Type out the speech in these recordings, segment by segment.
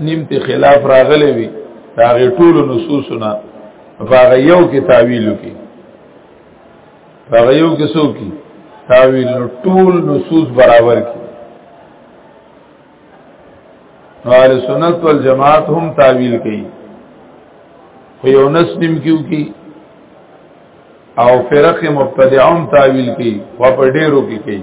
نیم ته خلاف راغلی وي دا غي ټول نصوصونه هغه یو کې تعویل وکي هغه یو کې سو کی تعویل ټول نصوص برابر کی اهل سنت والجماعت هم تعویل کوي خو یو نس نیم کیو کی او فرق مبتدعهم تعویل کوي او په ډیرو کې کوي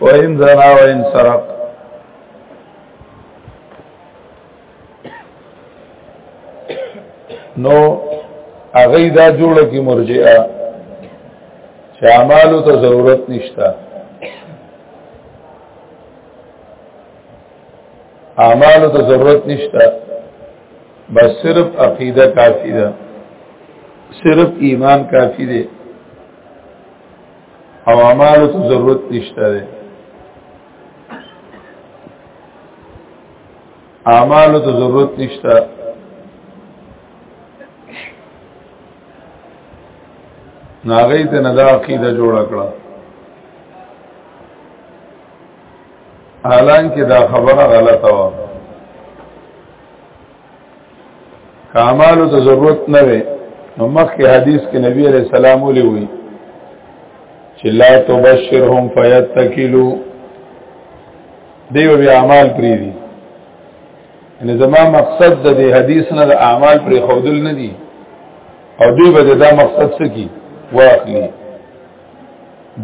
وإن زنا وإن سرق نو هغه دا جوړه کی مرجئه چې اعمالو ته ضرورت نشته اعمالو ته ضرورت نشته بس صرف عقیده کافی ده صرف ایمان کافی ده او اعمال ته ضرورت نشته ده اعمال ته ضرورت نشته ناغی ته نه دا عقیده جوړ کړه حالانکه دا خبره غلطه و کامالو ته ضرورت نه وي نو مخکې حدیث کې نبی عليه السلام ولي وي چې لا تبشرهم فیتکلوا دیو بیا اعمال پری دي ان زما مقصد د دې حدیث نه د اعمال پری خودل نه دي او دوی به دا مقصد څه کی واخلي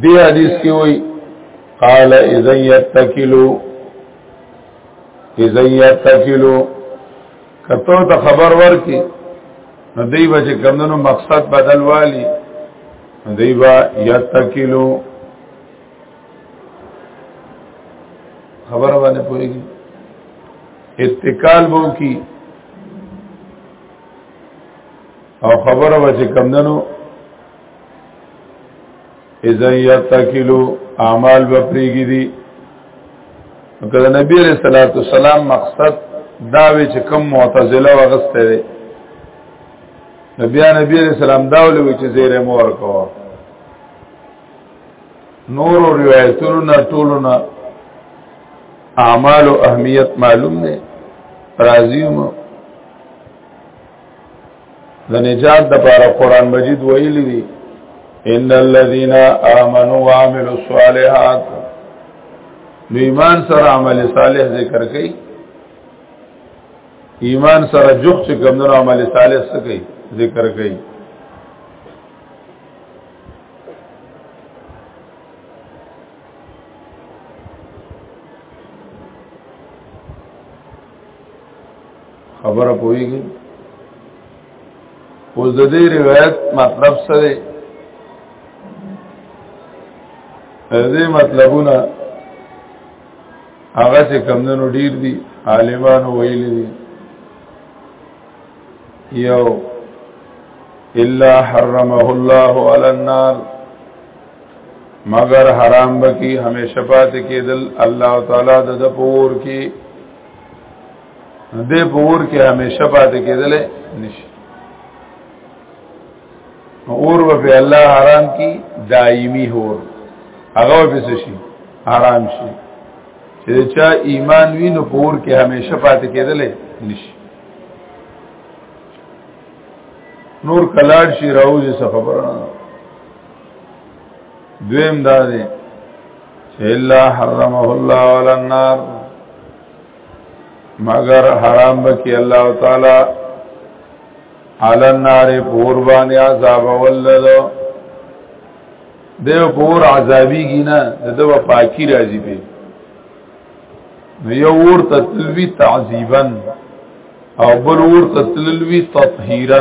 دې حدیث کې وایي قال اذا يتکلوا اذا يتكلوا کته ته خبر ورکي نو دی به چې کمونو مقصد بدل والی دی به یتکلو خبر باندې پويږي اتکال بو کی او خبر به چې کمونو اذا یتکلو اعمال وپریګی دي کله نبی علیہ الصلوۃ والسلام مقصد دا وی چې کم معتزله وغسته دي نبی نبی علیہ السلام دا ولوي چې زیره مور کو نور روایتونو نه ټولو نه اعمال او اهمیت معلوم نه راضیوم د نجات د پاره قران مجید ویلی دی ان الذين امنوا وعملوا الصالحات نو ایمان سره عمل صالح ذکر کړي ایمان سره جوخ چې کومو عمل صالح څه کوي ذکر کوي خبره پويږي اوس د دې روایت مطلب څه دی دې مطلبونه هغه چې کمندونو ډیر دي عالمانو ویل دي یو الا حرمه الله على النار مگر حرام بکی همیشه پاتې کېدل الله تعالی د د پور کې د پور کې همیشه پاتې کېدل نشي اور به الله حرام کی دایمی هور هغه به شي حرام شي چې چا ایمان وی نو پور کې همیشه پاتې کېدل نشي نور کلاړ شي راوځي څه خبره دویم دا دی چې الا حرمه الله علی النار مگر حرام بکی الله تعالی علی النار پور باندې عذاب ولدو دیو پور عذابی گینا دو پاکی راځي به نو یو ور تتلوی تعذیبا او بل ور تتلوی تطهیرا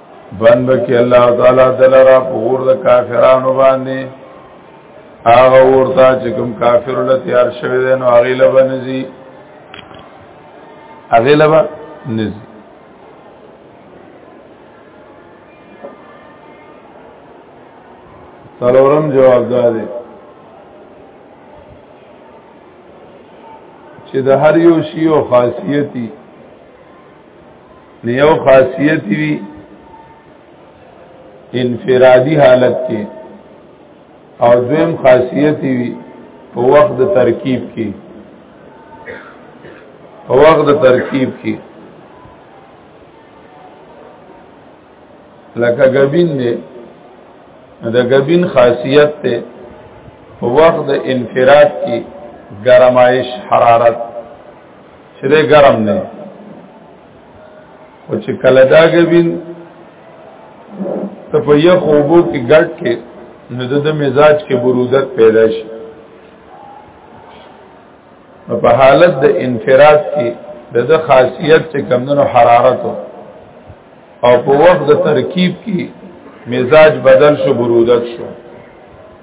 بند بکی اللہ تعالی دلرا پغور دا کافرانو باندی آغا ورطا چکم کافر اللہ تیار شوی دینو اغیل با نزی اغیل با نزی سلورم جواب دادی چې د هر یو شی او خاصیتي نو یو خاصیت وی انفرادی حالت کې او دویم خاصیت وی په وخت د ترکیب کې په وخت د ترکیب کې لکه غبین دی د غبین خاصیت ته په وخت د انفراد کې ګرمایش حرارت چې ګرم نه او چې کله دا غوین ته په یو خوبو کې ګډ کې نو د مزاج کې برودت پیدا شي په حالت د انفراد کې د خاصیت چې کمونو حرارت او په وخت د ترکیب کې مزاج بدل شو برودت شو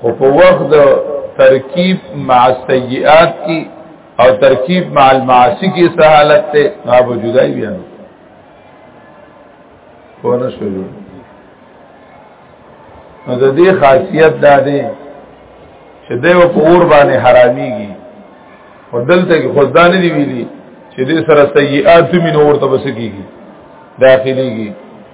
خو په وخت د ترکیب مع السیئات کی او ترکیب مع المعاصی کی سهالت ته نه به جدای بیا په نه شو نو د دې خاصیت دا دی چې د یو پور باندې حراميږي او دلته کې خدانه دی ویلي چې دې سره سیئات مين اور ته بسکیږي داخليږي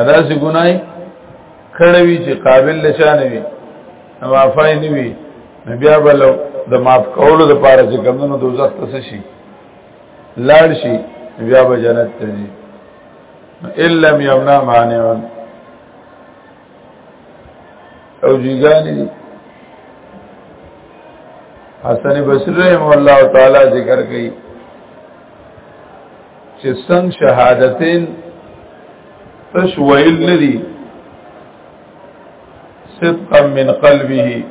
ادا سي ګناي کړوي چې قابل لشان وي معافای نه وي بیا بل د معاف کولو د پاره چې کمونو دوزخ ته شي لاړ شي بیا به جنت ته ځي الا يمنع مانع او جیګانی دي حسن بصری رحم الله تعالی ذکر کوي چې څنګه شهادتین تش ویل ندی صدقا من قلبه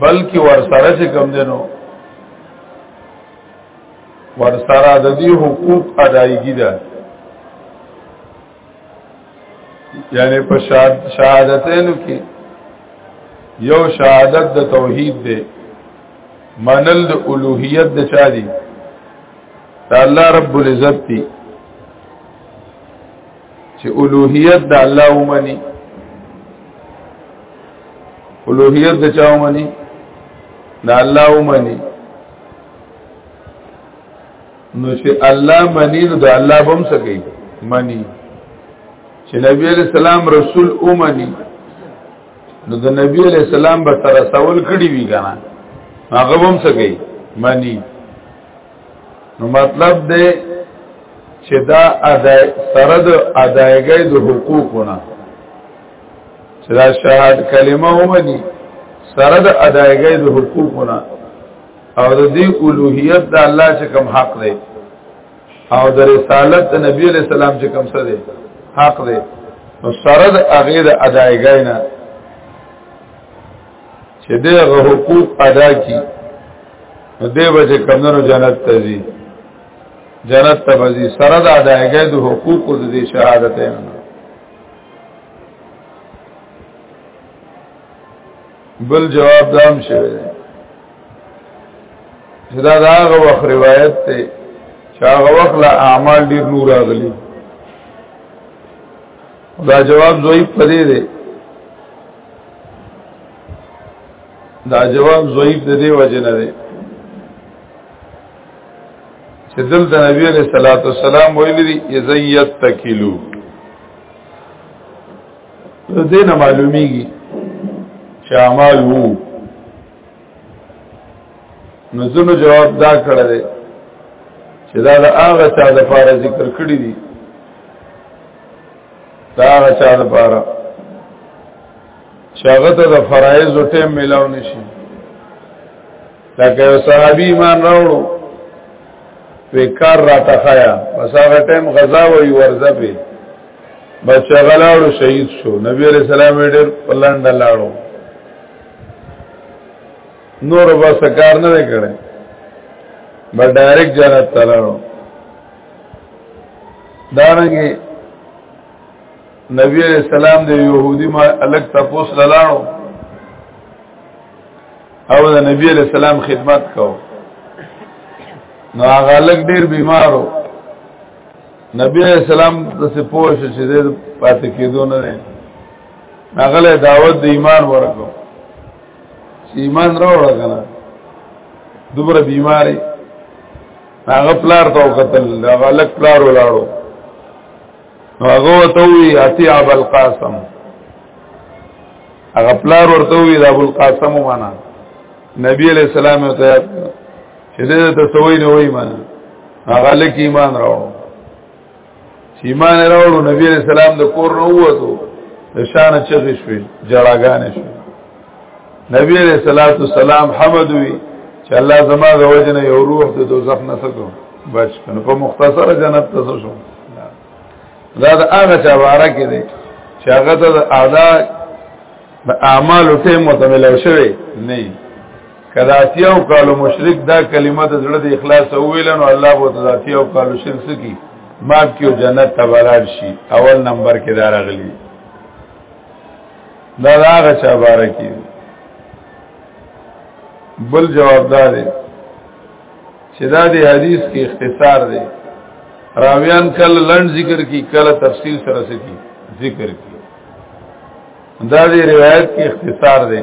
بلکې ور سره چې کم دینو ور سره د دې حقوق ادایګی ده یعنی په شهادتینو کې یو شهادت د توحید دی منل د الوهیت د چا دی د الله رب العزت دی چې الوهیت د الله ومني الوهیت د چا ومني د الله ومني نو چې الله منی نو د الله بم سکی منی چې نبی علیہ السلام رسول او منی نو د نبی علیہ السلام به تر رسول کړي وی کنه هغه بم سکی منی نو مطلب دی چې دا ادای سره د ادایګۍ د حقوقونه چې دا شهادت کلمه ومني سره د ادایګۍ د حقوقونه او د دې اولوهیت د الله چې کوم حق دی او د رسالت د نبی علی السلام چې کوم څه دی حق دی نو سره د هغه د ادایګۍ نه چې دغه حقوق ادا کی نو دی به چې کمنو جنت ته ځي جنت ته ځي سره د ادایګۍ د حقوق او د شهادت نه بل جواب دام شوی دی چې دا هغه وخت روایت دی چې هغه وخت لا اعمال ډیر نور راغلي دا جواب زوی پدې دی دا جواب ضعیف د دې وجه نه دی چې دلته نبی علیہ الصلوۃ والسلام ویلي یزیت تکلو دین معلومیږي چې اعمال وو نو زنو جواب دا کړه دی چې دا د هغه چا د پاره ذکر کړی دی دا هغه چا د پاره چې هغه ته د فرایض او ټیم ملاو نشي لکه یو صحابي ایمان راوړو په کار را تخایا پس هغه ټیم غزا وی ورځه په بچ غلاړو شهید شو نبی علیہ السلام ډېر پلند لاړو نور به سکار نه کړي بل ډایرک جنت ته لاړو دارنګي نبی علیہ السلام د يهودي ما الګ تپوس لاړو او د نبی علیہ السلام خدمت کو نو هغه الګ ډیر بیمارو نبی علیہ السلام د سپوه شو چې د پاتې کېدو نه نه نغله دعوت د ایمان ورکو چې ایمان راوړل کنه دوبره بیماری هغه پلار ته قتل هغه لک پلار ولاړو هغه ته وی اتی ابو القاسم هغه پلار ورته وی ابو القاسم معنا نبی علیہ السلام ته چې دې ته سوي نه وای مان هغه لکه ایمان راوړو چې ایمان راوړو نبی رسول سلام د کور نه ووتو د شان چغې شوې جړاګانې شوې نبی علیہ الصلوۃ والسلام حمد وی چې الله زما د وجنه یو روح د دوزخ نه سکو بچ کنه په مختصر جنت ته شو دا د هغه چا واره کې دی چې هغه ته د اعداء د اعمال ټیم متمل شوی نه کدا اتیا او کالو مشرک دا کلمه د زړه د اخلاص او ویل نو الله بو ذاتی او کالو شرک سکی ماف کیو جنت ته ولار شي اول نمبر کې دار غلی دا هغه چا بارکی بل جوابدار دی چې دا د حدیث کې اختصار دی راویان کله لند ذکر کی کله تفصیل سره سکی ذکر کی دا د روایت کې اختصار دی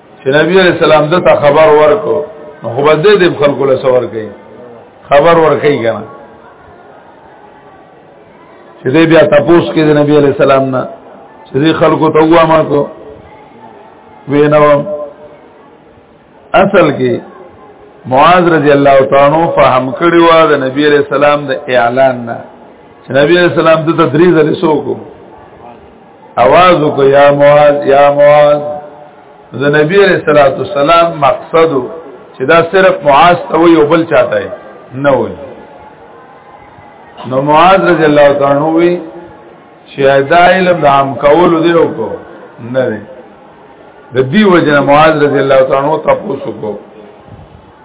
چې نبی علیہ السلام دته خبر ورکو نو خو بده دې خلکو له سور کوي خبر ورکړي کنه چې دې بیا تاسو کې د نبی علیہ السلام نه چې دې خلکو ته ووا ما کو وینو اصل کې معاذ رضی الله تعالی عنہ فهم کړی و د نبی علیہ السلام د اعلان نه چې نبی علیہ السلام د تدریس علی سو کو اواز کو یا معاذ یا معاذ د نبی علیہ الصلوۃ والسلام مقصد چې دا صرف معاذ ته وي او بل چاته نه وي نو معاذ رضی الله تعالی عنہ وی چې دا علم د عام کول دی او کو نه دی د دې وجه معاذ رضی الله تعالی عنہ تاسو کو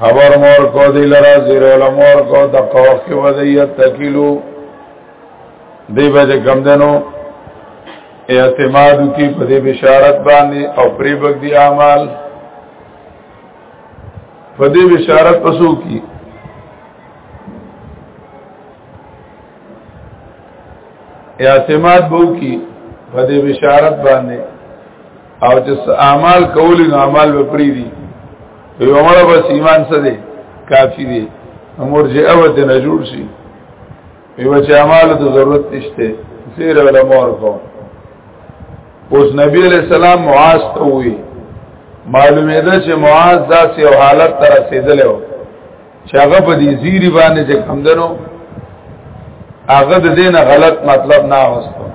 خبر مور کو دی لرا زیر علمور کو دقا وقت کی وضعیت تکیلو دی بجه کم دنو اعتمادو کی پدی بشارت باندی او پریبک دی اعمال پدی بشارت پسو کی اعتماد بو کی پدی بشارت باندی او چې اعمال کولی نو اعمال به پری دي یو عمر بس ایمان څه دی کافی دی مرجئه و ته نه جوړ شي یو چې اعمال ته ضرورت نشته سیر علماء ورکو اوس نبی علیہ السلام معاذ ته وی معلومه ده چې معاذ داسې حالت تر رسیدلی و چې هغه په دې زیری باندې چې کم دنو هغه د دینه غلط مطلب نه اوستو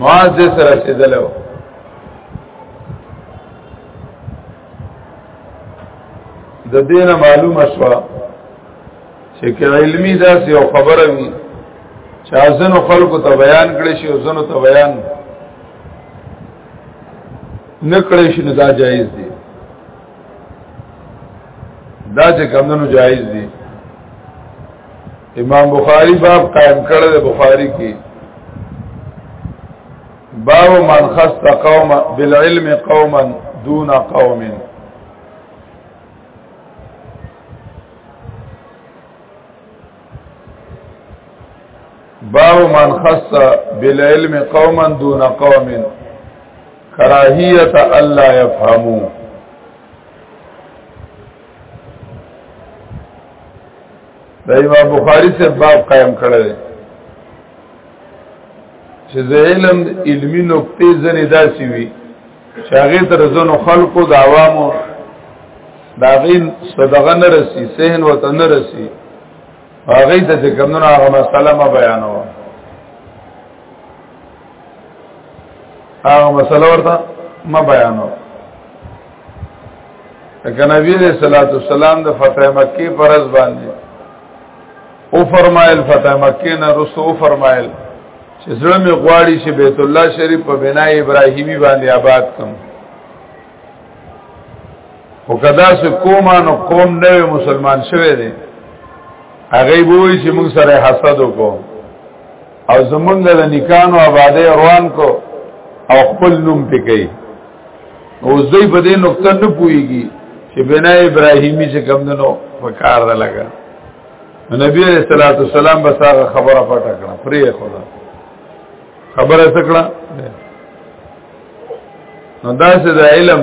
معاذ دې سره رسیدلو د دینه معلومه شو چې کې علمي داسې او خبره وي چې ازنو خلکو ته بیان کړي شي او زنو ته بیان نه کړي شي نه دا جایز دي دا چې کمونو جایز دي امام بخاری باب قائم کړی د بخاری کې باب من خست قوم بالعلم قوما دون قوم باب من خص بالعلم قوما دون قوم کراهیت الله يفهمو د امام بخاری سے باب قائم کړی چې د علم علمی نقطې ځنې داسي وي چې هغه تر ځنو خلقو د عوامو دا غین صدقه نه رسی سهن وته نه رسی هغه ته کومنه هغه مسله ما بیانوه هغه مسله ورته ما بیانو لکه نبی علیہ الصلوۃ والسلام د فتح مکه پرز باندې او فرمایل فتح مکه نه رسو فرمایل چې زړه می غواړي چې بیت الله شریف په بنا ابراهیمی باندې آباد کم او کدا سه کومانو قوم نه مسلمان شوه دي هغه وایي چې موږ سره حسد وکړو او زمونږ د نکانو آبادې روان کو او خپل نوم پکې او زوی په دې نقطه نه پويږي چې بنا ابراهيمي چې کم دنو په کار ده لګا نبی عليه الصلاه والسلام به ساغه خبره پټه کړه پرې خدا خبره سکړه نو دا چې د علم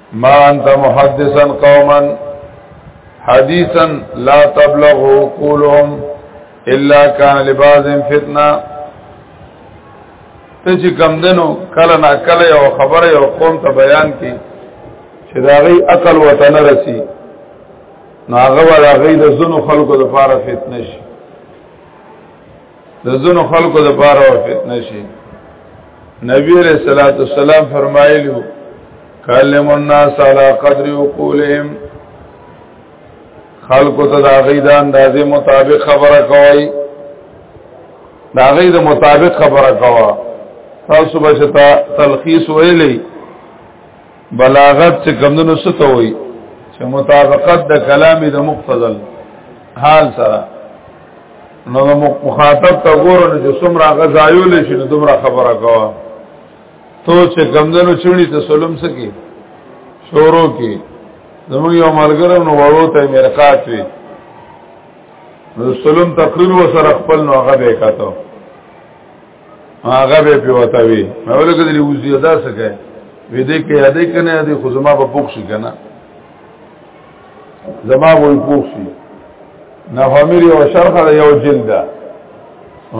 ما انت محدثا قوما حديثا لا تبلغ قولهم الا كان لباز فتنه ته چې کم دنو کله نا کله یو خبره یو قوم ته بیان کی چې دا غي عقل وته نه رسی نو هغه ولا غي د زنو خلکو د فار فتنه شي د زونو خلکو د پاره او فتنه شي نبی علیہ الصلوۃ والسلام فرمایلیو کلم الناس علی قدر عقولهم خلکو ته دا غي د اندازې مطابق خبره کوي دا غي د مطابق خبره کوي تاسو به شتا تلخیص ویلې بلاغت چې کمندونو ستو وي چې مطابقت د کلام د مقتضل حال سره نو مخاطب ته ګورو نو چې څومره غزایو لشي نو دومره خبره کوه تو چې کمدنو چونی ته سلم سکی شورو کې زموږ یو ملګری نو وړو ته مرقات وی نو سلم تقریر و سره خپل نو هغه به کاته هغه به پیوتا وی مې ولګه دې وزیدا سکه وې دې کې یادې کنه دې خو زما په پوښ کنه زما وای پوښي نفامیر یو شرخه ده یو جلد ده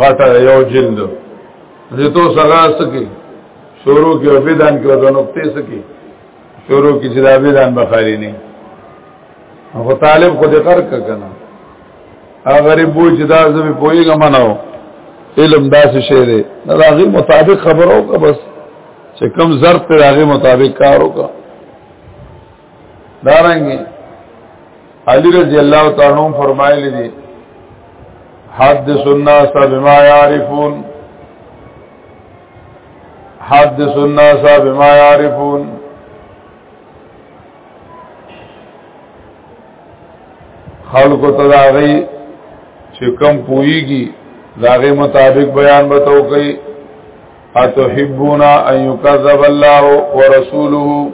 غټه ده یو جلد ده تو سغا سکی شروع کې او بدان کې او نقطې سکی شروع کې چې دا بدان بخاری نه هغه طالب خو دې قر کنه هغه غریب وو چې دا زمي پويګه منو علم داسې شی دی نه راغي مطابق خبرو کا بس چې کم ضرب پر راغي مطابق کارو کا دارنګي علی رضی الله تعالی عنہ فرمایلی دي حدث الناس بما يعرفون حدث الناس بما يعرفون خلق تداغی چې کم پوئیږي داغه مطابق بیان بتاو کوي اتحبون ان يكذب الله ورسوله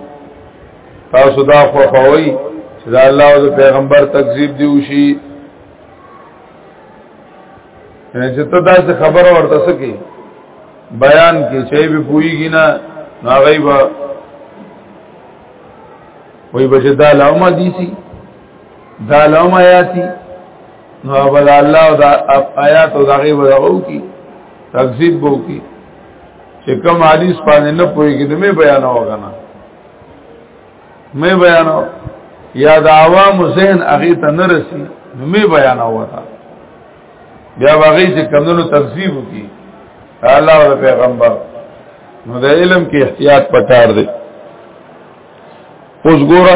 تاسو دا خو خوي چې دا الله او پیغمبر تکذیب دی وشي یعنی چې ته دا څه خبر ورته سکی بیان کې چې به پويږي نه هغه به وای بچ دا لومه دي سي دا لومه یاتي نو بل الله او دا آیات او دا غیب راو کی تکذیب بو کی چې کوم حدیث باندې نه پويږي نو مې بیان وغنا مې بیان یا د عوام ذهن اغه ته نه رسی نو مې بیان وتا بیا واغې چې کمونو تکذیب کی الله او پیغمبر نو د علم کې احتیاط پکار دی اوس ګوره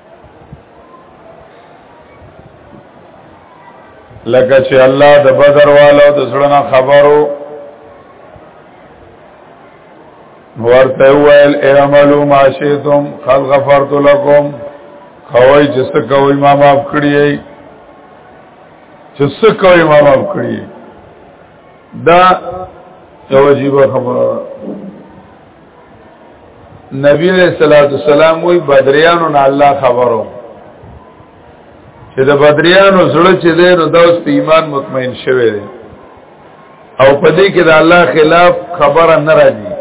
لکه چې الله د بدر والو د زړه خبرو ورته ویل اعملوا ما شئتم قد غفرت لكم خوای چې څه کوي ما معاف کړی چې څه کوي ما معاف کړی دا یو عجیب خبره نبی علیہ الصلوۃ والسلام وی بدریانو نه الله خبرو چې د بدریانو زړه چې دی نو دا اوس په ایمان مطمئن شوی دی او په دې کې د الله خلاف خبره نه راځي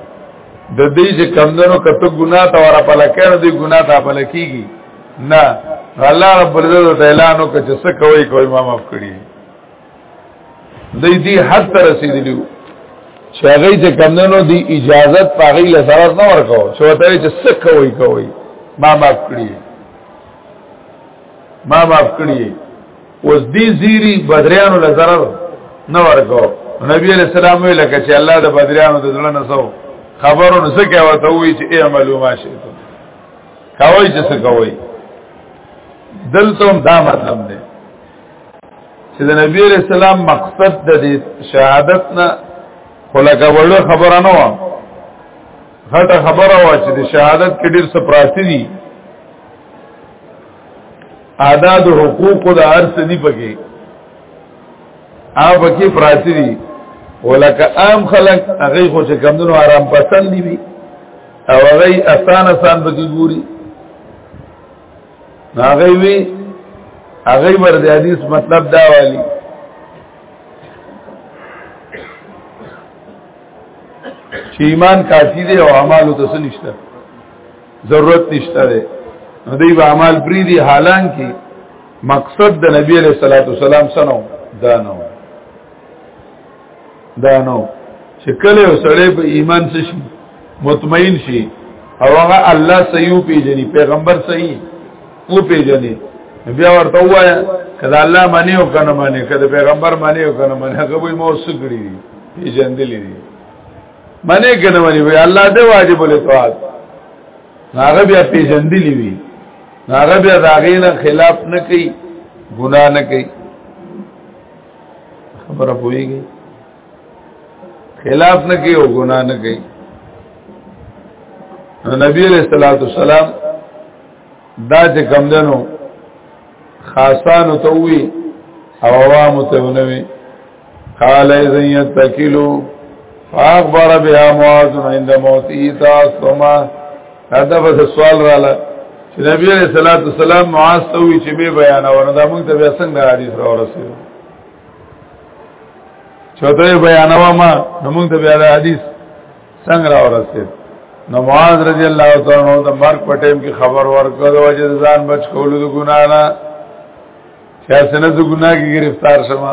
د دې چې کمندونو کته ګناه ته ور په لکه دې ګناه ته په لکېږي نه الله رب العزت اعلان وکړي چې څه کوي کوي ما معاف کړی د دې حد ته رسیدلی وو چې هغه چې کمندونو دی اجازه پاغي له ضرر نه ورکو چې وته چې څه کوي کوي ما معاف کړی ما معاف کړی اوس دې زیری بدریانو له ضرر نه ورکو نبی علیہ السلام وی لکه چې الله د بدریانو د ځړنه سو خبرو نو څه کوي ته وی چې اعملوا ما شئتم کوي چې څه کوي دلته دا مطلب دی چې د نبی علیہ السلام مقصد د دې شهادت نه خلګه وړو خبره نه و غټه خبره و چې د شهادت کې ډیر څه پراتی دي اعداد حقوق د ارث دی پکې ا پکې پراتی دي ولکه عام خلک هغه خو چې کمونو آرام پسند دي او هغه اسانه سان بګي ګوري هغه وی هغه ور د حدیث مطلب دا والی چې ایمان کافی دی او اعمال ته څه نشته ضرورت نشته دی نو دی به اعمال پری دی حالان کې مقصد د نبی علیہ الصلوۃ والسلام سنو دا نو دا نو چې کله یو سړی په ایمان څه شي مطمئن شي او هغه الله صحیح پیژني پیغمبر صحیح او پیژني بیا ورته وایا کله الله معنی او کنه معنی کله پیغمبر معنی او کنه معنی هغه به مو سګړي دي پیژندلې دي معنی کنه معنی وی الله دې واجب له توات هغه بیا پیژندلې وی هغه بیا داغینه خلاف نه کوي ګناه نه کوي خبره پويږي خلاف نه کوي او ګناه نه کوي نو نبی علیہ الصلوۃ والسلام دا چې کم دنو خاصانو ته وی او عوام ته ونوي قال اذن يتكلوا فاخبر بها معاذ عند موته تاسما دا بس سوال رااله چې نبی عليه الصلاه والسلام معاذ ته وی چې به بیان ورنه دا موږ ته بیا څنګه حدیث را ورسېد چوته بیان وا ما موږ ته بیا حدیث څنګه را ورسېد نو معاذ رضی الله تعالی عنہ د مرګ په ټیم کې خبر ورکړ د وجه ځان بچ کول د ګنا نه چې اسنه د ګنا کې گرفتار شمه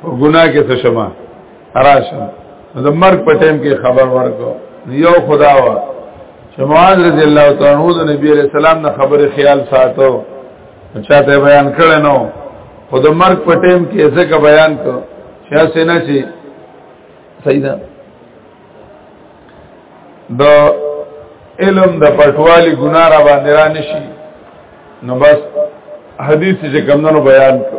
په ګناه کې څه شمه راشه د مرګ په ټیم کې خبر ورکو یو خدا وا چې معاذ رضی الله تعالی عنہ د نبی علیہ السلام نه خبره خیال ساتو چاته بیان کړي نو خو د مرګ په ټیم کې ځکه بیان کو چې اسنه چې سیدا د علم د پټوالي ګناه را باندې را نشي نو بس حدیث چې کوم نو بیان کو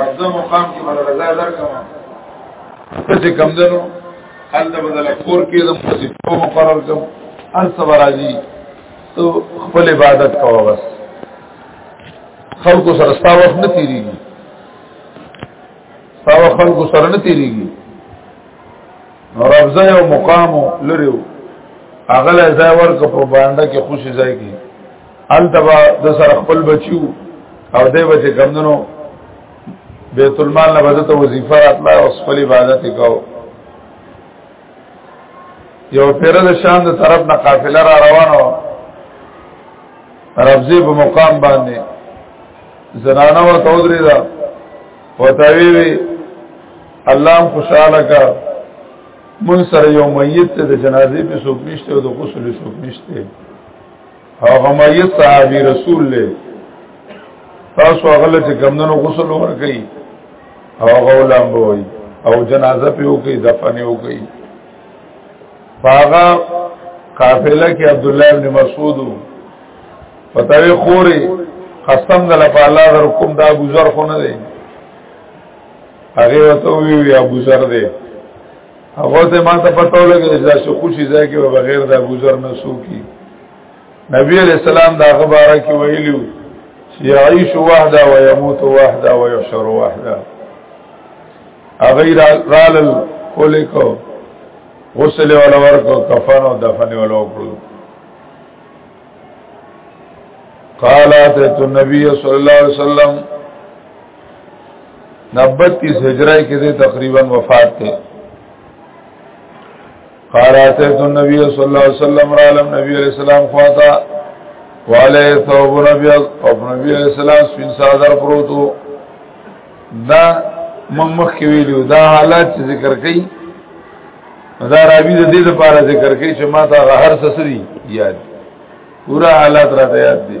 راځم مقام کې مله رضا درکم ته چې کم دنو حال د بدل کور کې د مصیبو مقرر کوم هر څه راځي ته خپل عبادت کوه بس خلکو سره ستا وخت نه تیریږي ستا وخت خلکو سره نه تیریږي نو رابزه یو مقام لري هغه ځای ورکه په باندې کې خوشي ځای کې التبا د سره خپل بچو او د بچ کمندنو بیت المال نه بدته وظیفه راتلا او خپل عبادت کو یو پیر د شان د طرف نه قافله را روانو ربزی په مقام باندې زنانه و تودری دا وتاوی وی الله خوشاله کا من سره یو میت ته د جنازې په سوق نشته او د غسل سوق نشته هغه مې صحابي رسول له تاسو هغه له کمندونو غسل ور کوي او غولام وای او جنازه په وکي دفن وکي هغه قافله کې عبد الله ابن مسعود پتاوی خوري قسم د لپاره الله در کوم دا گذر خو نه دی هغه وته وی ابو ذر دی هغه ته ما ته پته ولګی چې دا سکو شي ځای کې بغیر د ابو ذر نه سوکي نبی علیہ السلام دا غبره کې ویلو چې عيش وحده و يموت وحده و يحشر وحده اغیر رال کولی کو غسل ولا ورکو کفن او دفن ولا وکړو قالات النبي صلى الله عليه وسلم نبت کی سجرائی کے دے تقریبا وفات تے قال اتیت النبی صلی اللہ علیہ وسلم را علم نبی علیہ السلام خواتا والے ثوب نبی او نبی علیہ السلام سپین صادر پروتو دا ممخ کی ویلو دا حالات چې ذکر کړي دا راوی د دې لپاره ذکر کړي چې ما تا هر سسري یاد پورا حالات راته یاد دي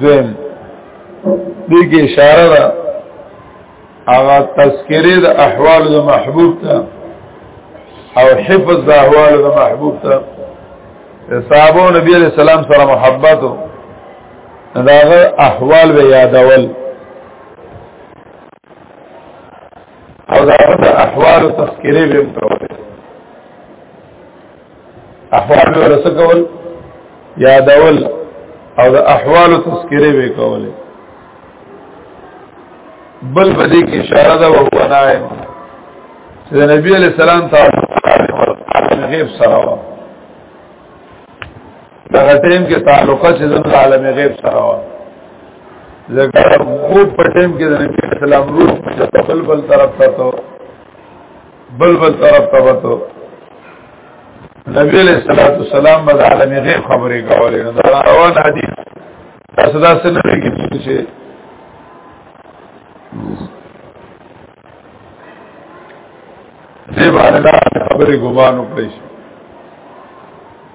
دویم دې کې اشاره ده هغه تذکره د احوال د محبوب ته او حفظ د احوال د محبوب ته صحابه نبی علیہ السلام سره محبت داغه احوال به یادول او داغه احوال تذکره به کوله احوال به ورسه کول یادول او د احوال تذکره به کوله بل بدی کې اشاره ده او بنای چې نبی علی السلام تعالی غیب سره و دا ټیم کې تعلقات چې زموږ عالم غیب سره و ځکه په ټیم کې د نبی اسلام روح په خپل بل طرف ته بل بل طرف ته وته نبی علیہ الصلوۃ والسلام د عالم غیب خبرې کولې نو دا روان حدیث تاسو دا څه نه لګی چې دې باندې دا خبرې ګمان وکړي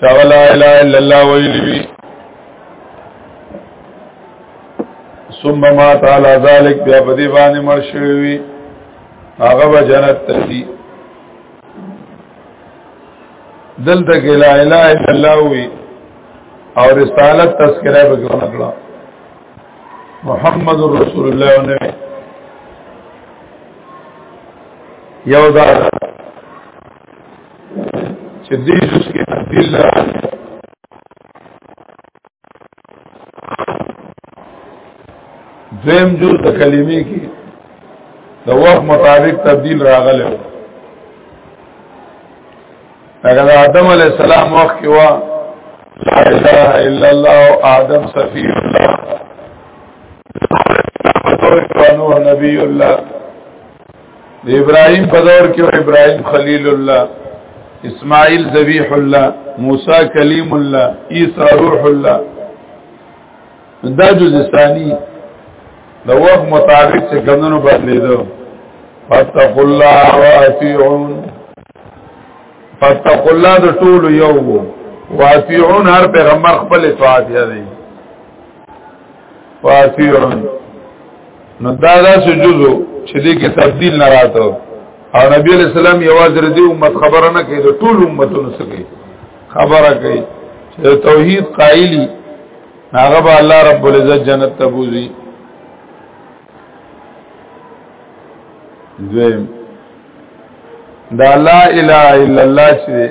چاغه لا اله الا الله ویلی وی ثم ما تعالی ذلک بیا په دې باندې مړ شوی وی هغه به جنت ته شي دلته کې لا اله الا الله وی او رسالت تذکرہ به کړه محمد رسول الله نه یو دا چې دې جز کې تبدیل راځي دویم جز د کلمې کې د وخت مطابق تبدیل راغلی و لکه د آدم علیه السلام وخت کې وا لا اله الا الله آدم صفی الله نوح نبی الله د ابراهيم په دور کې ابراهيم خليل الله اسماعيل ذبيح الله موسی کلیم الله عيسى روح الله دا جز ثاني د وخت مطابق چې ګندنو بدلیدو فتقوا الله واتيعون فتقوا الله د ټول یو واتيعون هر پیغمبر خپل اطاعت یادي واسیرن نو دا دا سجزو چې دې کې تبديل نه راته او نبی علیہ السلام یوازې دې امت خبره نه کوي د ټول امتونو سره خبره کوي چې توحید قائلی هغه به الله رب العزت جنت ته بوزي دویم دا لا اله الا الله چې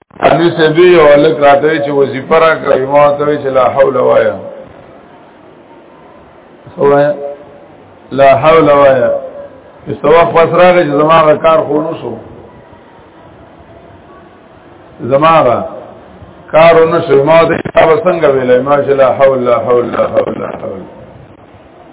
اني سبي یو الک راته چې وظیفه را کوي ما ته چې لا حول وایا سوایا لا حول وایا استوا خسرغه چې زماره کار خو نو شو زماره کار نو شو ما ته څنګه ویلای ما چې لا حول لا حول لا حول لا حول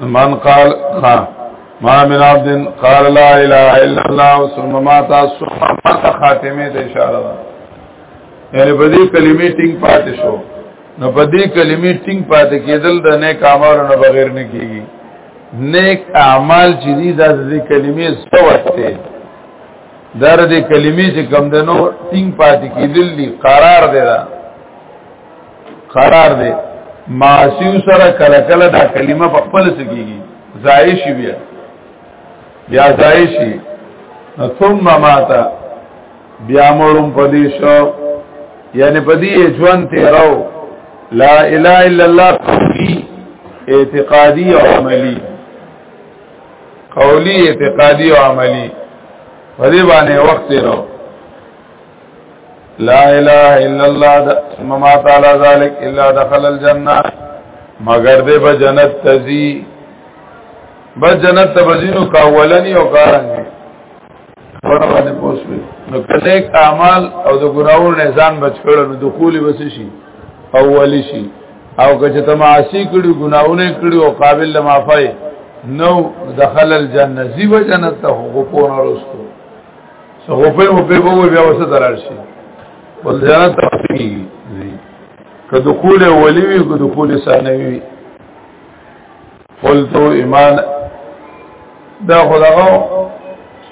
من قال خا ما من عبد قال لا اله الا الله ثم مات ثم مات خاتمه ته اشاره ده یعنی په دې کلمې ټینګ پاتې شو نو په دې کلمې ټینګ پاتې کېدل د نیک اعمالو نه بغیر نه کیږي نیک اعمال چې دي د دې کلمې سوته در دې کلمې چې کم دنو ټینګ پاتې کېدل دي قرار دی دا قرار دی معاصی سره کله کله دا کلمه په خپل سکیږي زایش بیا بیا زایشی ثم ماتا بیا مړم پدی شو یعنی پدی ژوند تیرو لا اله الا الله قولی اعتقادی او عملی قولی اعتقادی او عملی پدی باندې وخت تیرو لا اله الا الله ثم ما تعالی ذلك الا دخل الجنه مگر دې به جنت تزي بس جنت ته بزینو کا اولنی او کارن خبره باندې پوسوي نو کله اعمال او د ګناوو نه ځان بچ کړو نو دخول وس شي اولی شي او که چې تماسی کړي ګناونه کړي او قابل لمافای نو دخل الجنه زیو جنت ته حقوقونه رسو غوپه مو په وګو بیا وسه درار شي ول زیارت تفصیلی که دخول اولی وی که دخول ثانوی وی قلتو ایمان دا خداغو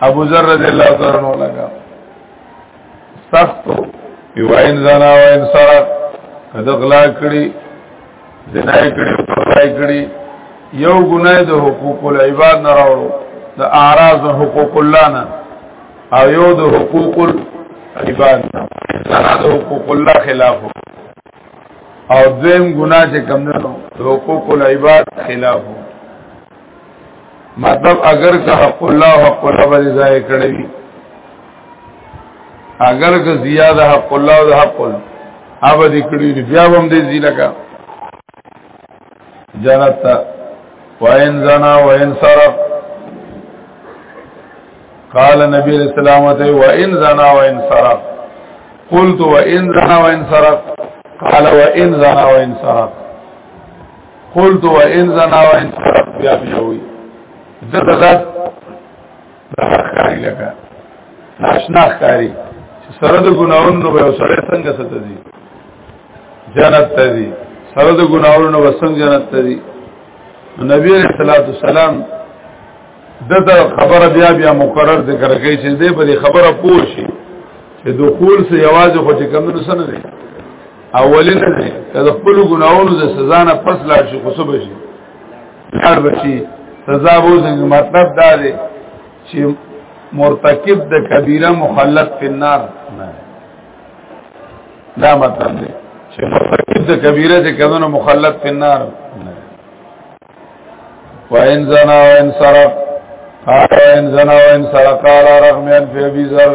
ابو ذر رضی اللہ تعالی عنہ لگا سختو یو عین زنا و انصرف کدغلا کړي زنا یې کړی او توبه یې کړی یو ګناه د حقوق العباد نه راوړو د اعراض او حقوق الله نه او یو د حقوق العباد نه زنا د حقوق الله خلاف او دویم ګناه چې کم نه د حقوق العباد خلاف مطلب اگر که حق الله حق الله باندې ځای کړی وي اگر که زیاده حق الله او حق الله اوبه دې کړی وي بیا هم دې زی لگا جنت وین زنا وین سرق قال نبی علیہ السلام ته وان زنا وان سرق قلت وان زنا وان سرق قال وان زنا وان سرق قلت وان زنا وان سرق بیا بیا وی دغه ذات د حقاری لکه ناشنا حقاری چې سره د ګناونو به سره څنګه ستدي جنت ته دي سره د ګناونو به څنګه جنت ته دي نبی علیہ الصلوۃ والسلام دته خبره بیا بیا مقرر ذکر کوي چې دې په خبره پوه شي چې دخول سه یوازې خو چې کمنو سره نه اولین نه د خپل ګناونو د سزا نه پس لاړ شي خصوص بشي لاړ بشي سزا وو څنګه مطلب دا دی چې مرتکب د کبیره مخلد په نار نه دا مطلب دی چې مرتکب د کبیره د کمنو مخلد په نار نه وان زنا وان سرق قال وان زنا وان سرق قال رغم في ابي ذر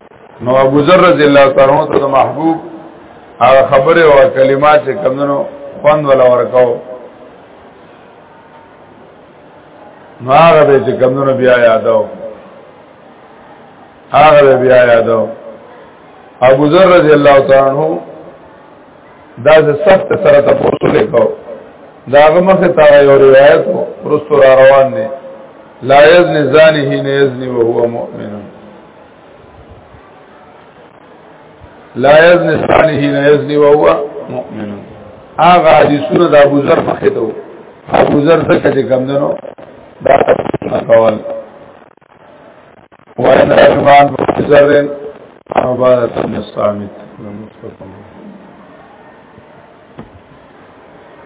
نو ابو ذر رضی الله تعالی عنہ ته محبوب هغه خبره او کلمات چې کمنو خوند ولا ورکاو نو هغه به چې کمنو بیا یادو هغه بیا یادو ابو ذر رضی الله تعالی عنہ دا سخت سره تاسو لیکو داغه مخه تا یو روایت ورستو روان دي لا یزن زانی هی نه یزنی وهو مؤمن لا یزن ثانیه نه یزن او هو مؤمن هغه حدیثونه د ابو ذر مخه ته ابو ذر څخه چې کم دنو دا کول وان رحمان بذر عبادت الصامت